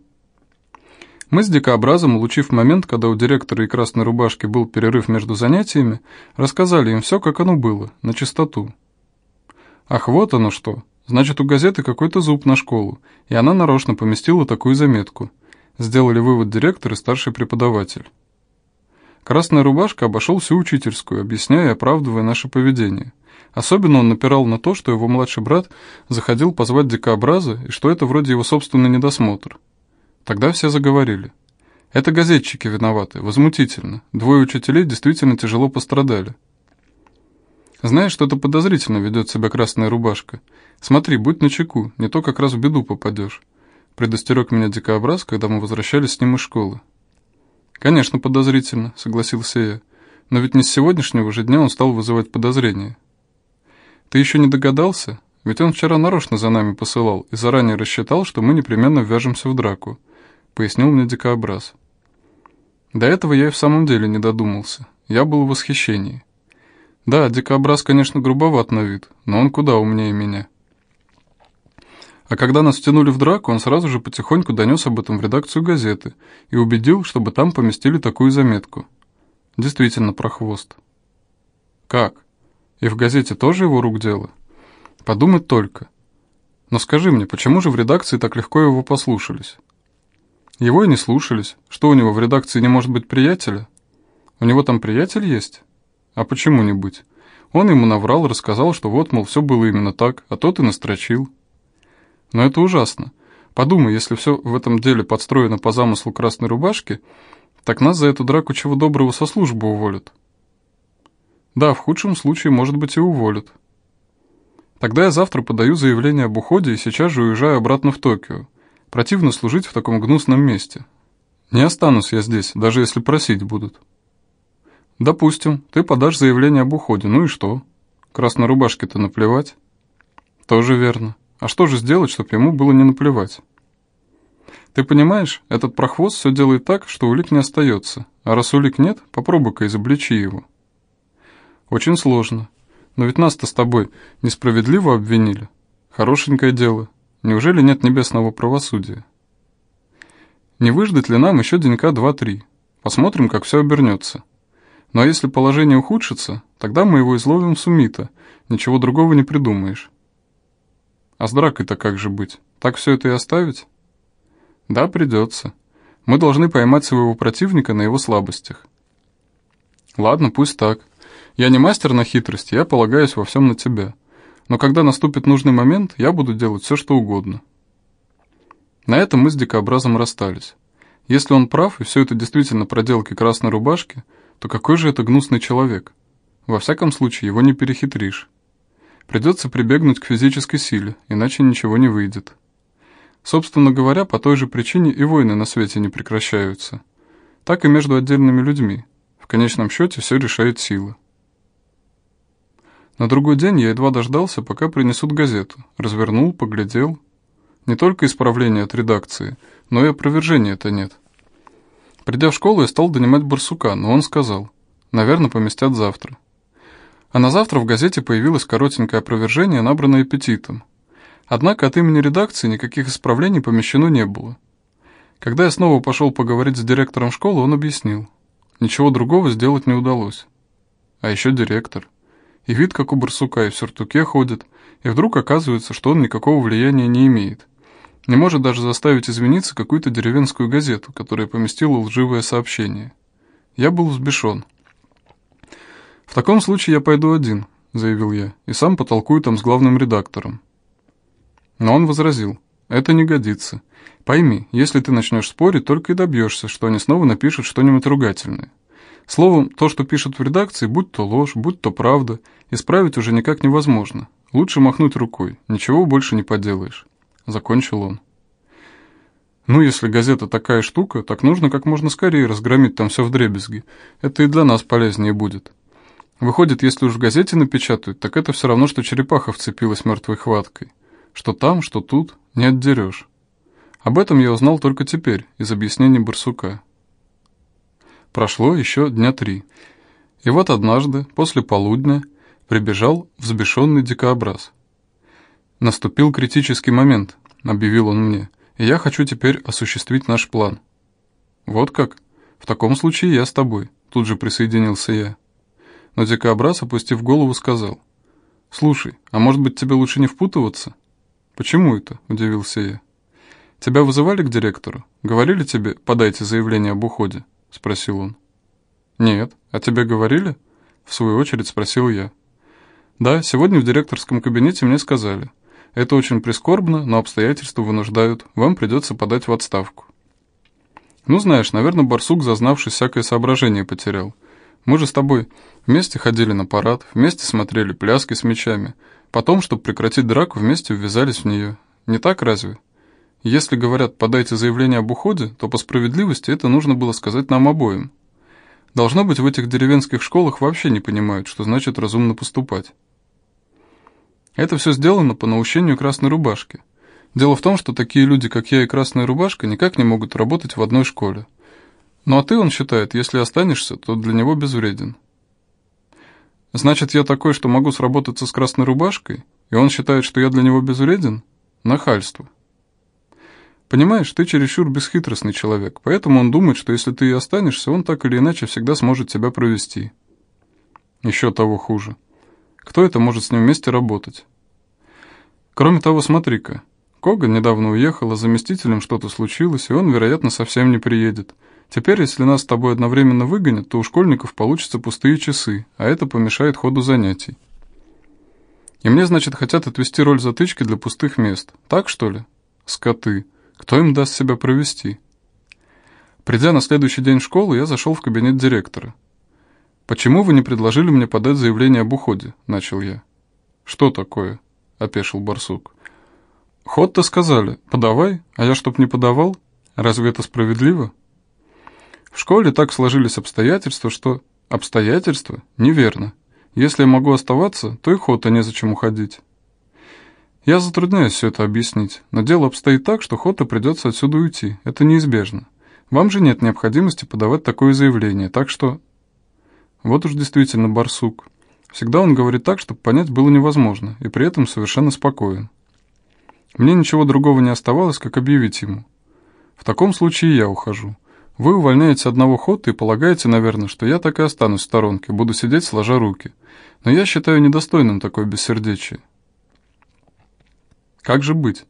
Мы с дикообразом, улучив момент, когда у директора и красной рубашки был перерыв между занятиями, рассказали им все, как оно было, на чистоту. Ах, вот оно что. Значит, у газеты какой-то зуб на школу, и она нарочно поместила такую заметку. Сделали вывод директор и старший преподаватель. Красная рубашка обошел всю учительскую, объясняя и оправдывая наше поведение. Особенно он напирал на то, что его младший брат заходил позвать дикообраза, и что это вроде его собственный недосмотр. Тогда все заговорили. Это газетчики виноваты, возмутительно. Двое учителей действительно тяжело пострадали. Знаешь, что-то подозрительно ведет себя красная рубашка. Смотри, будь начеку, не то как раз в беду попадешь. Предостерег меня дикообраз, когда мы возвращались с ним из школы. Конечно, подозрительно, согласился я. Но ведь не с сегодняшнего же дня он стал вызывать подозрения. Ты еще не догадался? Ведь он вчера нарочно за нами посылал и заранее рассчитал, что мы непременно ввяжемся в драку, пояснил мне дикообраз. До этого я и в самом деле не додумался. Я был в восхищении. Да, дикообраз, конечно, грубоват на вид, но он куда умнее меня. А когда нас втянули в драку, он сразу же потихоньку донес об этом в редакцию газеты и убедил, чтобы там поместили такую заметку. Действительно, про хвост. Как? И в газете тоже его рук дело? Подумать только. Но скажи мне, почему же в редакции так легко его послушались? Его и не слушались. Что у него в редакции не может быть приятеля? У него там приятель есть? А почему не быть? Он ему наврал, рассказал, что вот, мол, все было именно так, а тот и настрочил. Но это ужасно. Подумай, если все в этом деле подстроено по замыслу красной рубашки, так нас за эту драку чего доброго со службы уволят. Да, в худшем случае, может быть, и уволят. Тогда я завтра подаю заявление об уходе и сейчас же уезжаю обратно в Токио. Противно служить в таком гнусном месте. Не останусь я здесь, даже если просить будут. Допустим, ты подашь заявление об уходе, ну и что? Красной рубашке-то наплевать? Тоже верно. А что же сделать, чтобы ему было не наплевать? Ты понимаешь, этот прохвост все делает так, что улик не остается. А раз улик нет, попробуй-ка изобличи его. Очень сложно. Но ведь нас-то с тобой несправедливо обвинили. Хорошенькое дело. Неужели нет небесного правосудия? Не выждать ли нам еще денька два-три? Посмотрим, как все обернется. Но если положение ухудшится, тогда мы его изловим сумита. Ничего другого не придумаешь. А с дракой-то как же быть? Так все это и оставить? Да, придется. Мы должны поймать своего противника на его слабостях. Ладно, пусть так. Я не мастер на хитрость, я полагаюсь во всем на тебя. Но когда наступит нужный момент, я буду делать все, что угодно. На этом мы с дикообразом расстались. Если он прав, и все это действительно проделки красной рубашки, то какой же это гнусный человек? Во всяком случае, его не перехитришь. Придется прибегнуть к физической силе, иначе ничего не выйдет. Собственно говоря, по той же причине и войны на свете не прекращаются. Так и между отдельными людьми. В конечном счете все решает сила. На другой день я едва дождался, пока принесут газету. Развернул, поглядел. Не только исправление от редакции, но и опровержения-то нет. Придя в школу, я стал донимать барсука, но он сказал, наверное, поместят завтра. А на завтра в газете появилось коротенькое опровержение, набранное аппетитом. Однако от имени редакции никаких исправлений помещено не было. Когда я снова пошел поговорить с директором школы, он объяснил. Ничего другого сделать не удалось. А еще директор. И вид, как у барсука, и в сюртуке ходит, и вдруг оказывается, что он никакого влияния не имеет. Не может даже заставить извиниться какую-то деревенскую газету, которая поместила лживое сообщение. Я был взбешен. «В таком случае я пойду один», — заявил я, — «и сам потолкую там с главным редактором». Но он возразил, «Это не годится. Пойми, если ты начнешь спорить, только и добьешься, что они снова напишут что-нибудь ругательное. Словом, то, что пишут в редакции, будь то ложь, будь то правда, исправить уже никак невозможно. Лучше махнуть рукой, ничего больше не поделаешь», — закончил он. «Ну, если газета такая штука, так нужно как можно скорее разгромить там все вдребезги. Это и для нас полезнее будет». Выходит, если уж в газете напечатают, так это все равно, что черепаха вцепилась мертвой хваткой. Что там, что тут, не отдерешь. Об этом я узнал только теперь, из объяснений барсука. Прошло еще дня три. И вот однажды, после полудня, прибежал взбешенный дикообраз. «Наступил критический момент», — объявил он мне, — «и я хочу теперь осуществить наш план». «Вот как? В таком случае я с тобой», — тут же присоединился я. Но дикообраз, опустив голову, сказал. «Слушай, а может быть тебе лучше не впутываться?» «Почему это?» – удивился я. «Тебя вызывали к директору? Говорили тебе, подайте заявление об уходе?» – спросил он. «Нет. А тебе говорили?» В свою очередь спросил я. «Да, сегодня в директорском кабинете мне сказали. Это очень прискорбно, но обстоятельства вынуждают. Вам придется подать в отставку». «Ну, знаешь, наверное, барсук, зазнавшись, всякое соображение потерял. Мы же с тобой вместе ходили на парад, вместе смотрели пляски с мечами. Потом, чтобы прекратить драку, вместе ввязались в нее. Не так разве? Если говорят «подайте заявление об уходе», то по справедливости это нужно было сказать нам обоим. Должно быть, в этих деревенских школах вообще не понимают, что значит разумно поступать. Это все сделано по наущению красной рубашки. Дело в том, что такие люди, как я и красная рубашка, никак не могут работать в одной школе. Ну а ты, он считает, если останешься, то для него безвреден. Значит, я такой, что могу сработаться с красной рубашкой, и он считает, что я для него безвреден? Нахальство. Понимаешь, ты чересчур бесхитростный человек, поэтому он думает, что если ты и останешься, он так или иначе всегда сможет тебя провести. Еще того хуже. Кто это может с ним вместе работать? Кроме того, смотри-ка. Коган недавно уехал, а заместителем что-то случилось, и он, вероятно, совсем не приедет. Теперь, если нас с тобой одновременно выгонят, то у школьников получатся пустые часы, а это помешает ходу занятий. И мне, значит, хотят отвести роль затычки для пустых мест. Так, что ли? Скоты. Кто им даст себя провести? Придя на следующий день в школу, я зашел в кабинет директора. «Почему вы не предложили мне подать заявление об уходе?» – начал я. «Что такое?» – опешил барсук. «Ход-то сказали. Подавай, а я чтоб не подавал? Разве это справедливо?» В школе так сложились обстоятельства, что... Обстоятельства? Неверно. Если я могу оставаться, то и Хота незачем уходить. Я затрудняюсь все это объяснить, но дело обстоит так, что Хота придется отсюда уйти. Это неизбежно. Вам же нет необходимости подавать такое заявление, так что... Вот уж действительно барсук. Всегда он говорит так, чтобы понять было невозможно, и при этом совершенно спокоен. Мне ничего другого не оставалось, как объявить ему. В таком случае я ухожу. Вы увольняете одного хода и полагаете, наверное, что я так и останусь в сторонке, буду сидеть сложа руки. Но я считаю недостойным такое бессердечие. Как же быть?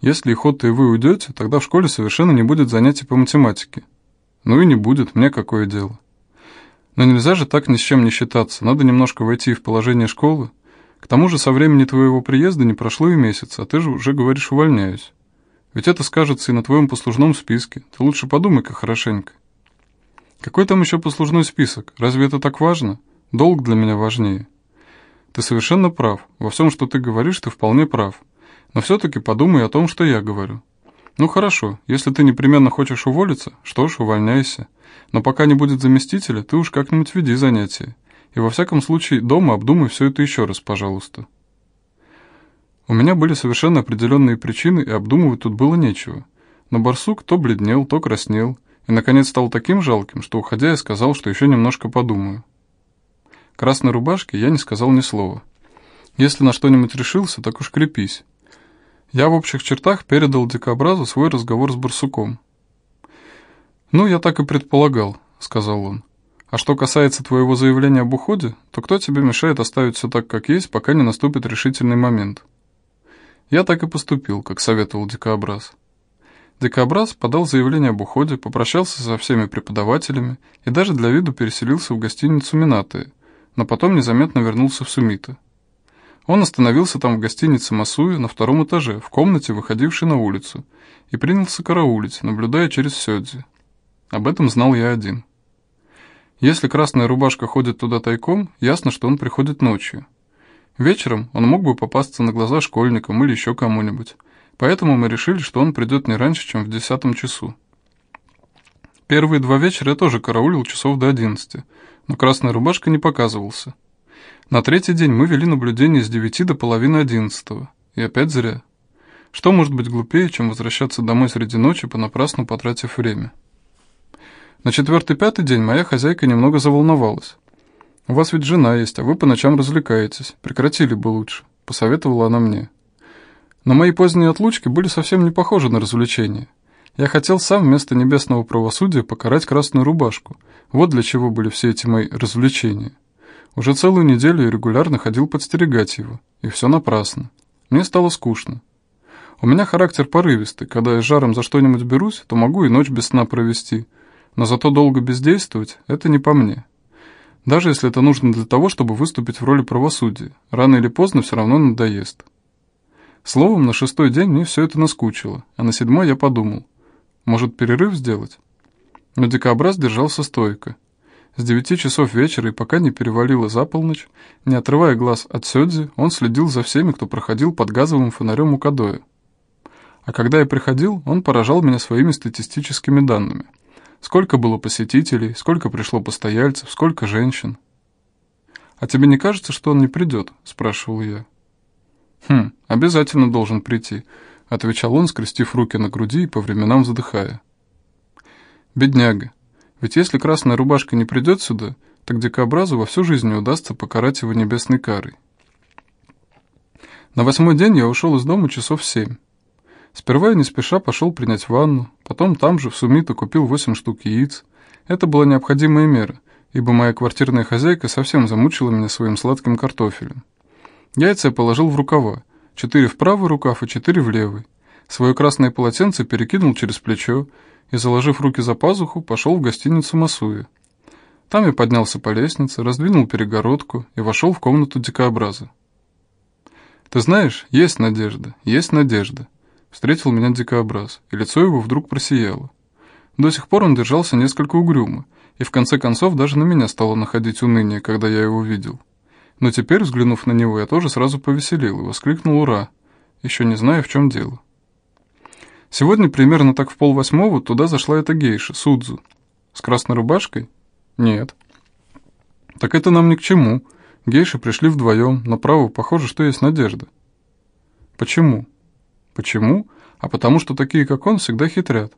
Если и Хотта, и вы уйдете, тогда в школе совершенно не будет занятий по математике. Ну и не будет, мне какое дело. Но нельзя же так ни с чем не считаться, надо немножко войти в положение школы. К тому же со времени твоего приезда не прошло и месяца, а ты же уже говоришь «увольняюсь». Ведь это скажется и на твоем послужном списке. Ты лучше подумай-ка хорошенько. Какой там еще послужной список? Разве это так важно? Долг для меня важнее. Ты совершенно прав. Во всем, что ты говоришь, ты вполне прав. Но все-таки подумай о том, что я говорю. Ну хорошо, если ты непременно хочешь уволиться, что ж, увольняйся. Но пока не будет заместителя, ты уж как-нибудь веди занятия. И во всяком случае, дома обдумай все это еще раз, пожалуйста. У меня были совершенно определенные причины, и обдумывать тут было нечего. Но барсук то бледнел, то краснел, и, наконец, стал таким жалким, что, уходя, я сказал, что еще немножко подумаю. Красной рубашке я не сказал ни слова. Если на что-нибудь решился, так уж крепись. Я в общих чертах передал дикобразу свой разговор с барсуком. «Ну, я так и предполагал», — сказал он. «А что касается твоего заявления об уходе, то кто тебе мешает оставить все так, как есть, пока не наступит решительный момент?» Я так и поступил, как советовал дикобраз. Дикобраз подал заявление об уходе, попрощался со всеми преподавателями и даже для виду переселился в гостиницу Минатые, но потом незаметно вернулся в Сумита. Он остановился там в гостинице Масуи на втором этаже, в комнате, выходившей на улицу, и принялся караулить, наблюдая через Сёдзи. Об этом знал я один. Если красная рубашка ходит туда тайком, ясно, что он приходит ночью. Вечером он мог бы попасться на глаза школьникам или еще кому-нибудь, поэтому мы решили, что он придет не раньше, чем в десятом часу. Первые два вечера я тоже караулил часов до одиннадцати, но красная рубашка не показывался. На третий день мы вели наблюдение с девяти до половины одиннадцатого. И опять зря. Что может быть глупее, чем возвращаться домой среди ночи, понапрасну потратив время? На четвертый-пятый день моя хозяйка немного заволновалась. «У вас ведь жена есть, а вы по ночам развлекаетесь. Прекратили бы лучше», — посоветовала она мне. Но мои поздние отлучки были совсем не похожи на развлечения. Я хотел сам вместо небесного правосудия покарать красную рубашку. Вот для чего были все эти мои развлечения. Уже целую неделю я регулярно ходил подстерегать его, и все напрасно. Мне стало скучно. У меня характер порывистый, когда я жаром за что-нибудь берусь, то могу и ночь без сна провести. Но зато долго бездействовать – это не по мне. Даже если это нужно для того, чтобы выступить в роли правосудия, рано или поздно все равно надоест. Словом, на шестой день мне все это наскучило, а на седьмой я подумал, может перерыв сделать? Но дикобраз держался стойко. С девяти часов вечера и пока не перевалило за полночь, не отрывая глаз от Сёдзи, он следил за всеми, кто проходил под газовым фонарем у Кадоя. А когда я приходил, он поражал меня своими статистическими данными. Сколько было посетителей, сколько пришло постояльцев, сколько женщин. «А тебе не кажется, что он не придет?» – спрашивал я. «Хм, обязательно должен прийти», — отвечал он, скрестив руки на груди и по временам задыхая. «Бедняга. Ведь если красная рубашка не придет сюда, так дикообразу во всю жизнь не удастся покарать его небесной карой». На восьмой день я ушел из дома часов семь. Сперва я не спеша пошел принять ванну, потом там же в Сумито купил восемь штук яиц. Это была необходимая мера, ибо моя квартирная хозяйка совсем замучила меня своим сладким картофелем. Яйца я положил в рукава, четыре в правый рукав и четыре в левый. Свое красное полотенце перекинул через плечо и, заложив руки за пазуху, пошел в гостиницу Масуя. Там я поднялся по лестнице, раздвинул перегородку и вошел в комнату дикообраза. «Ты знаешь, есть надежда, есть надежда», — встретил меня дикообраз, и лицо его вдруг просияло. До сих пор он держался несколько угрюмо, и в конце концов даже на меня стало находить уныние, когда я его видел. Но теперь, взглянув на него, я тоже сразу повеселил и воскликнул «Ура!», еще не зная, в чем дело. Сегодня примерно так в полвосьмого туда зашла эта гейша, Судзу. С красной рубашкой? Нет. Так это нам ни к чему. Гейши пришли вдвоем, но право, похоже, что есть надежда. Почему? Почему? А потому что такие, как он, всегда хитрят.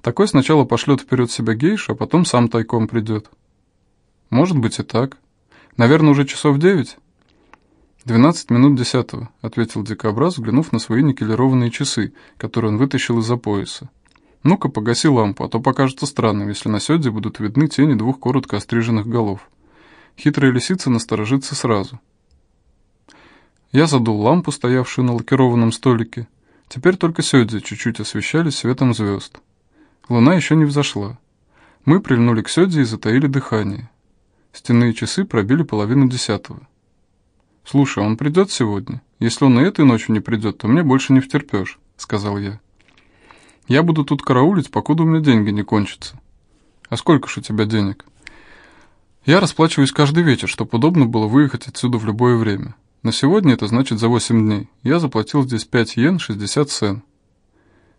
Такой сначала пошлет вперед себя гейшу, а потом сам тайком придет. Может быть и так. Наверное, уже часов девять?» «Двенадцать минут десятого», — ответил дикобраз, взглянув на свои никелированные часы, которые он вытащил из-за пояса. «Ну-ка, погаси лампу, а то покажется странным, если на сёдзе будут видны тени двух коротко остриженных голов. Хитрая лисица насторожится сразу». Я задул лампу, стоявшую на лакированном столике. Теперь только сёдзи чуть-чуть освещались светом звезд. Луна еще не взошла. Мы прильнули к сёдзе и затаили дыхание. Стенные часы пробили половину десятого. «Слушай, он придет сегодня? Если он и этой ночью не придет, то мне больше не втерпешь», — сказал я. «Я буду тут караулить, покуда у меня деньги не кончатся». «А сколько ж у тебя денег?» «Я расплачиваюсь каждый вечер, чтобы удобно было выехать отсюда в любое время. На сегодня это значит за 8 дней. Я заплатил здесь 5 йен 60 сен.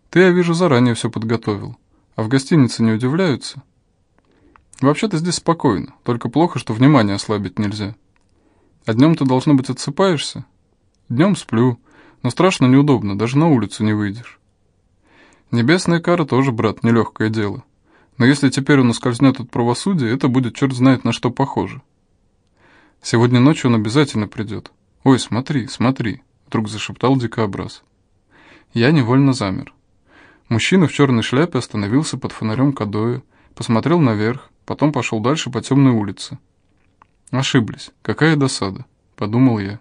Ты, я вижу, заранее все подготовил. А в гостинице не удивляются?» Вообще-то здесь спокойно, только плохо, что внимание ослабить нельзя. А днем ты, должно быть, отсыпаешься? Днем сплю, но страшно неудобно, даже на улицу не выйдешь. Небесная кара тоже, брат, нелегкое дело. Но если теперь он ускользнет от правосудия, это будет черт знает на что похоже. Сегодня ночью он обязательно придет. Ой, смотри, смотри, вдруг зашептал дикообраз. Я невольно замер. Мужчина в черной шляпе остановился под фонарем Кадоя, посмотрел наверх, потом пошел дальше по темной улице. «Ошиблись. Какая досада», — подумал я.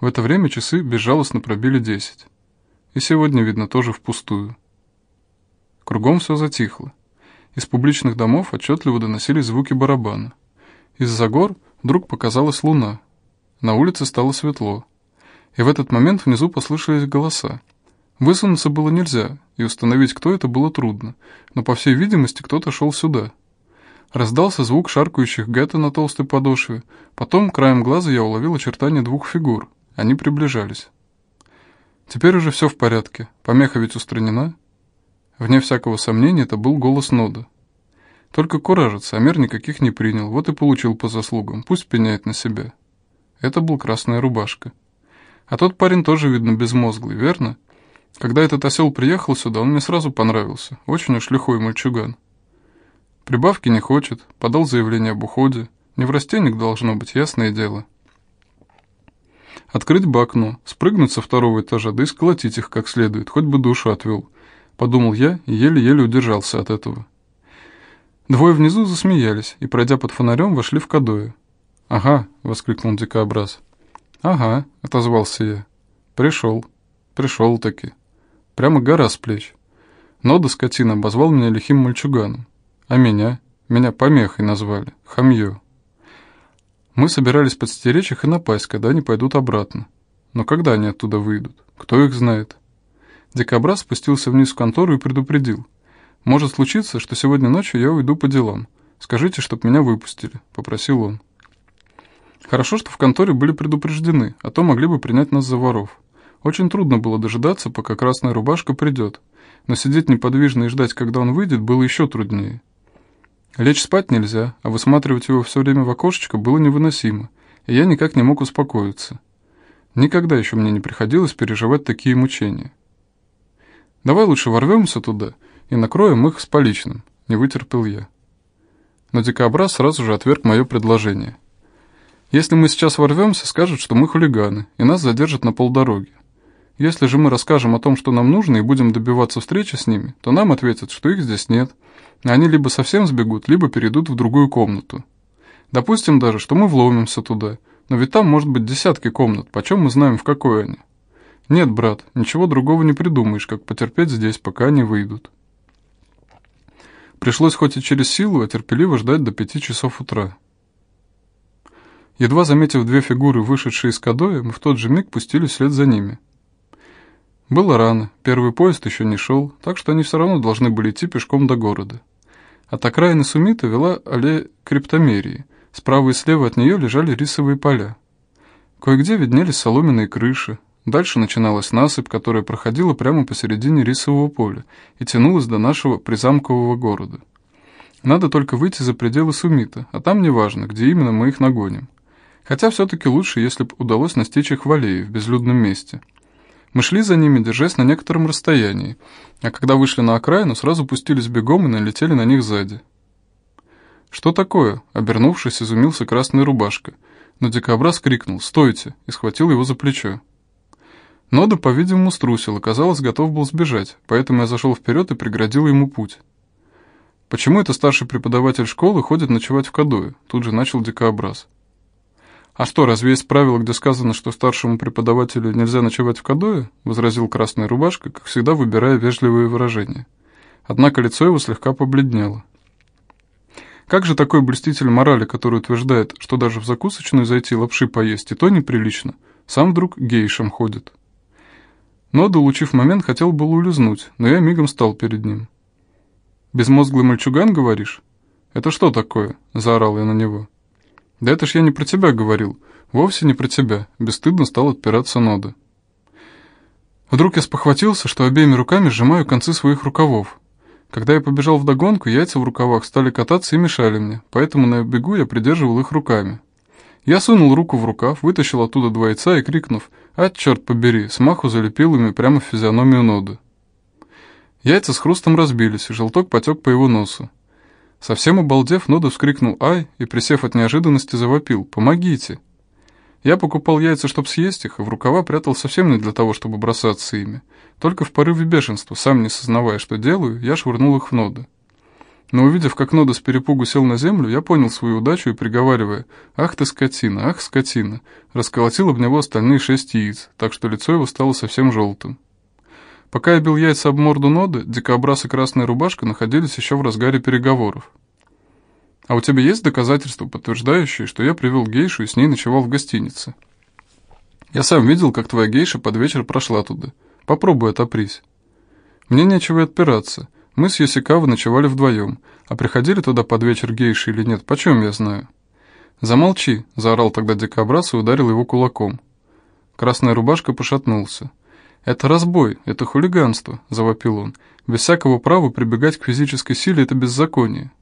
В это время часы безжалостно пробили десять. И сегодня, видно, тоже впустую. Кругом все затихло. Из публичных домов отчетливо доносились звуки барабана. Из-за гор вдруг показалась луна. На улице стало светло. И в этот момент внизу послышались голоса. Высунуться было нельзя, и установить, кто это, было трудно, но, по всей видимости, кто-то шел сюда. Раздался звук шаркающих гетто на толстой подошве. Потом, краем глаза, я уловил очертания двух фигур. Они приближались. Теперь уже все в порядке. Помеха ведь устранена. Вне всякого сомнения, это был голос Нода. Только куражится, а мер никаких не принял. Вот и получил по заслугам. Пусть пеняет на себя. Это был красная рубашка. А тот парень тоже, видно, безмозглый, верно? Когда этот осел приехал сюда, он мне сразу понравился. Очень уж лихой мальчуган. Прибавки не хочет, подал заявление об уходе. Не в растенник должно быть, ясное дело. Открыть бы окно, спрыгнуть со второго этажа, да и сколотить их как следует, хоть бы душу отвел. Подумал я и еле-еле удержался от этого. Двое внизу засмеялись и, пройдя под фонарем, вошли в Кадою. «Ага», — воскликнул дикообраз. «Ага», — отозвался я. «Пришел. Пришел-таки. Прямо гора с плеч. Нода, скотина, обозвал меня лихим мальчуганом. А меня? Меня помехой назвали. Хамье. Мы собирались подстеречь их и напасть, когда они пойдут обратно. Но когда они оттуда выйдут? Кто их знает? Дикобраз спустился вниз в контору и предупредил. «Может случиться, что сегодня ночью я уйду по делам. Скажите, чтоб меня выпустили», — попросил он. Хорошо, что в конторе были предупреждены, а то могли бы принять нас за воров. Очень трудно было дожидаться, пока красная рубашка придет, но сидеть неподвижно и ждать, когда он выйдет, было еще труднее. Лечь спать нельзя, а высматривать его все время в окошечко было невыносимо, и я никак не мог успокоиться. Никогда еще мне не приходилось переживать такие мучения. «Давай лучше ворвемся туда и накроем их с поличным», — не вытерпел я. Но дикобраз сразу же отверг мое предложение. «Если мы сейчас ворвемся, скажут, что мы хулиганы, и нас задержат на полдороги. Если же мы расскажем о том, что нам нужно, и будем добиваться встречи с ними, то нам ответят, что их здесь нет. Они либо совсем сбегут, либо перейдут в другую комнату. Допустим даже, что мы вломимся туда, но ведь там может быть десятки комнат, почем мы знаем, в какой они? Нет, брат, ничего другого не придумаешь, как потерпеть здесь, пока они выйдут. Пришлось хоть и через силу, а терпеливо ждать до пяти часов утра. Едва заметив две фигуры, вышедшие из Кадоя, мы в тот же миг пустились вслед за ними – было рано, первый поезд еще не шел, так что они все равно должны были идти пешком до города. От окраины Сумита вела аллея криптомерии, справа и слева от нее лежали рисовые поля. Кое-где виднелись соломенные крыши, дальше начиналась насыпь, которая проходила прямо посередине рисового поля и тянулась до нашего призамкового города. Надо только выйти за пределы Сумита, а там неважно, где именно мы их нагоним. Хотя все-таки лучше, если бы удалось настичь их в аллее, в безлюдном месте – мы шли за ними, держась на некотором расстоянии, а когда вышли на окраину, сразу пустились бегом и налетели на них сзади. «Что такое?» — обернувшись, изумился красная рубашка, но дикобраз крикнул «Стойте!» и схватил его за плечо. Нода, по-видимому, струсил казалось, готов был сбежать, поэтому я зашел вперед и преградил ему путь. «Почему это старший преподаватель школы ходит ночевать в Кадое?» Тут же начал дикообраз. «А что, разве есть правило, где сказано, что старшему преподавателю нельзя ночевать в Кадое?» — возразил Красная Рубашка, как всегда выбирая вежливые выражения. Однако лицо его слегка побледнело. Как же такой блеститель морали, который утверждает, что даже в закусочную зайти лапши поесть и то неприлично, сам вдруг гейшем ходит? Но, долучив момент, хотел было улизнуть, но я мигом стал перед ним. «Безмозглый мальчуган, говоришь?» «Это что такое?» — заорал я на него. «Да это ж я не про тебя говорил. Вовсе не про тебя», — бесстыдно стал отпираться Нода. Вдруг я спохватился, что обеими руками сжимаю концы своих рукавов. Когда я побежал вдогонку, яйца в рукавах стали кататься и мешали мне, поэтому на бегу я придерживал их руками. Я сунул руку в рукав, вытащил оттуда два яйца и, крикнув «А, черт побери!», смаху залепил ими прямо в физиономию Ноды. Яйца с хрустом разбились, и желток потек по его носу. Совсем обалдев, Нода вскрикнул «Ай!» и, присев от неожиданности, завопил «Помогите!». Я покупал яйца, чтобы съесть их, и в рукава прятал совсем не для того, чтобы бросаться ими. Только в порыве бешенства, сам не сознавая, что делаю, я швырнул их в Нода. Но увидев, как Нода с перепугу сел на землю, я понял свою удачу и, приговаривая «Ах ты скотина, ах скотина!», расколотил об него остальные шесть яиц, так что лицо его стало совсем желтым. Пока я бил яйца об морду ноды, дикобраз и красная рубашка находились еще в разгаре переговоров. «А у тебя есть доказательства, подтверждающие, что я привел гейшу и с ней ночевал в гостинице?» «Я сам видел, как твоя гейша под вечер прошла туда. Попробуй отопрись». «Мне нечего отпираться. Мы с Йосикавой ночевали вдвоем, а приходили туда под вечер гейши или нет, почем я знаю?» «Замолчи», — заорал тогда дикобраз и ударил его кулаком. Красная рубашка пошатнулся. «Это разбой, это хулиганство», — завопил он. «Без всякого права прибегать к физической силе — это беззаконие».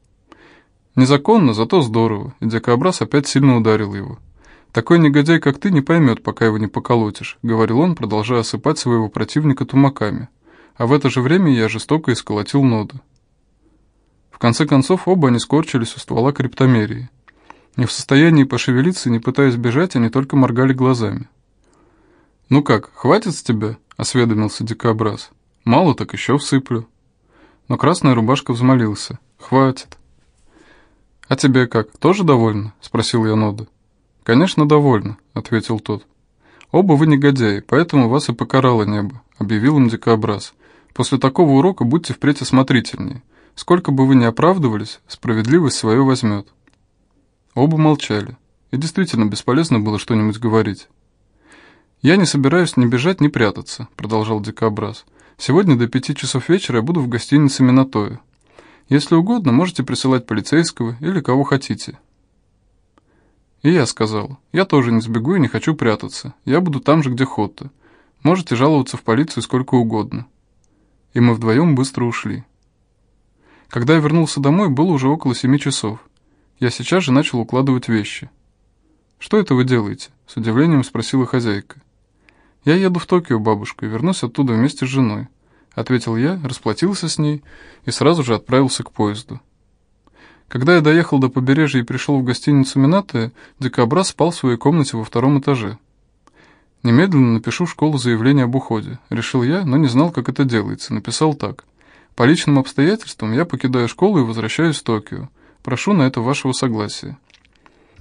Незаконно, зато здорово, и дикобраз опять сильно ударил его. «Такой негодяй, как ты, не поймет, пока его не поколотишь», — говорил он, продолжая осыпать своего противника тумаками. А в это же время я жестоко исколотил ноду. В конце концов, оба они скорчились у ствола криптомерии. Не в состоянии пошевелиться, не пытаясь бежать, они только моргали глазами. «Ну как, хватит с тебя?» Осведомился дикобраз. «Мало, так еще всыплю». Но красная рубашка взмолился. «Хватит». «А тебе как, тоже довольна?» — спросил я Нода. «Конечно, довольна», — ответил тот. «Оба вы негодяи, поэтому вас и покарало небо», — объявил им дикобраз. «После такого урока будьте впредь осмотрительнее. Сколько бы вы ни оправдывались, справедливость свое возьмет». Оба молчали, и действительно бесполезно было что-нибудь говорить. «Я не собираюсь ни бежать, ни прятаться», — продолжал Дикобраз. «Сегодня до пяти часов вечера я буду в гостинице Минатоя. Если угодно, можете присылать полицейского или кого хотите». И я сказал, «Я тоже не сбегу и не хочу прятаться. Я буду там же, где Хотта. Можете жаловаться в полицию сколько угодно». И мы вдвоем быстро ушли. Когда я вернулся домой, было уже около семи часов. Я сейчас же начал укладывать вещи. «Что это вы делаете?» — с удивлением спросила хозяйка. «Я еду в Токио, бабушка, и вернусь оттуда вместе с женой», — ответил я, расплатился с ней и сразу же отправился к поезду. Когда я доехал до побережья и пришел в гостиницу Минатая, Дикобраз спал в своей комнате во втором этаже. Немедленно напишу в школу заявление об уходе. Решил я, но не знал, как это делается. Написал так. По личным обстоятельствам я покидаю школу и возвращаюсь в Токио. Прошу на это вашего согласия.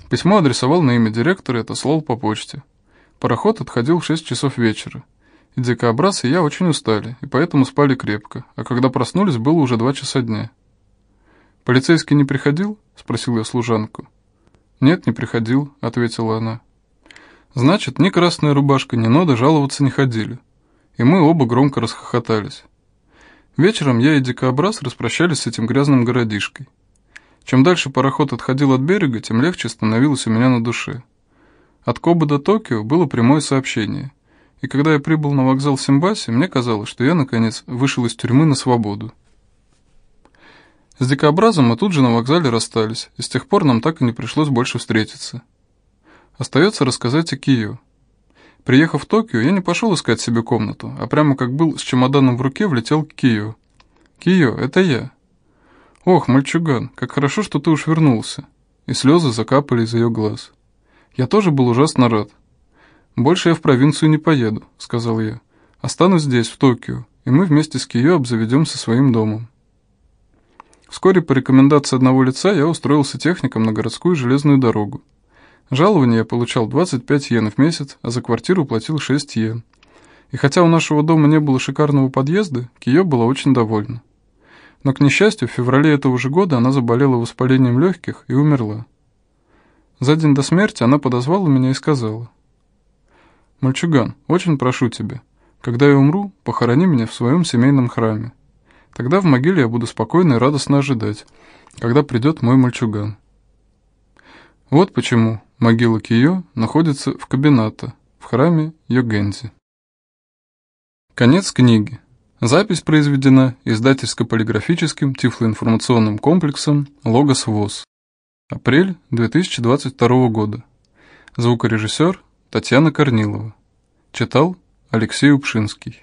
Письмо адресовал на имя директора и отослал по почте. Пароход отходил в 6 часов вечера. И дикобраз, и я очень устали, и поэтому спали крепко, а когда проснулись, было уже два часа дня. «Полицейский не приходил?» — спросил я служанку. «Нет, не приходил», — ответила она. «Значит, ни красная рубашка, ни нода жаловаться не ходили». И мы оба громко расхохотались. Вечером я и дикобраз распрощались с этим грязным городишкой. Чем дальше пароход отходил от берега, тем легче становилось у меня на душе. От Кобы до Токио было прямое сообщение. И когда я прибыл на вокзал Симбаси, мне казалось, что я, наконец, вышел из тюрьмы на свободу. С дикобразом мы тут же на вокзале расстались, и с тех пор нам так и не пришлось больше встретиться. Остается рассказать о Кио. Приехав в Токио, я не пошел искать себе комнату, а прямо как был с чемоданом в руке, влетел к Кио. «Кио, это я». «Ох, мальчуган, как хорошо, что ты уж вернулся». И слезы закапали из ее глаз. Я тоже был ужасно рад. «Больше я в провинцию не поеду», — сказал я. «Останусь здесь, в Токио, и мы вместе с Кио обзаведемся своим домом». Вскоре по рекомендации одного лица я устроился техником на городскую железную дорогу. Жалование я получал 25 йен в месяц, а за квартиру платил 6 йен. И хотя у нашего дома не было шикарного подъезда, Кио была очень довольна. Но, к несчастью, в феврале этого же года она заболела воспалением легких и умерла. За день до смерти она подозвала меня и сказала. «Мальчуган, очень прошу тебя, когда я умру, похорони меня в своем семейном храме. Тогда в могиле я буду спокойно и радостно ожидать, когда придет мой мальчуган». Вот почему могила Кио находится в Кабината, в храме Йогензи. Конец книги. Запись произведена издательско-полиграфическим тифлоинформационным комплексом «Логос ВОЗ». Апрель 2022 года. Звукорежиссер Татьяна Корнилова. Читал Алексей Упшинский.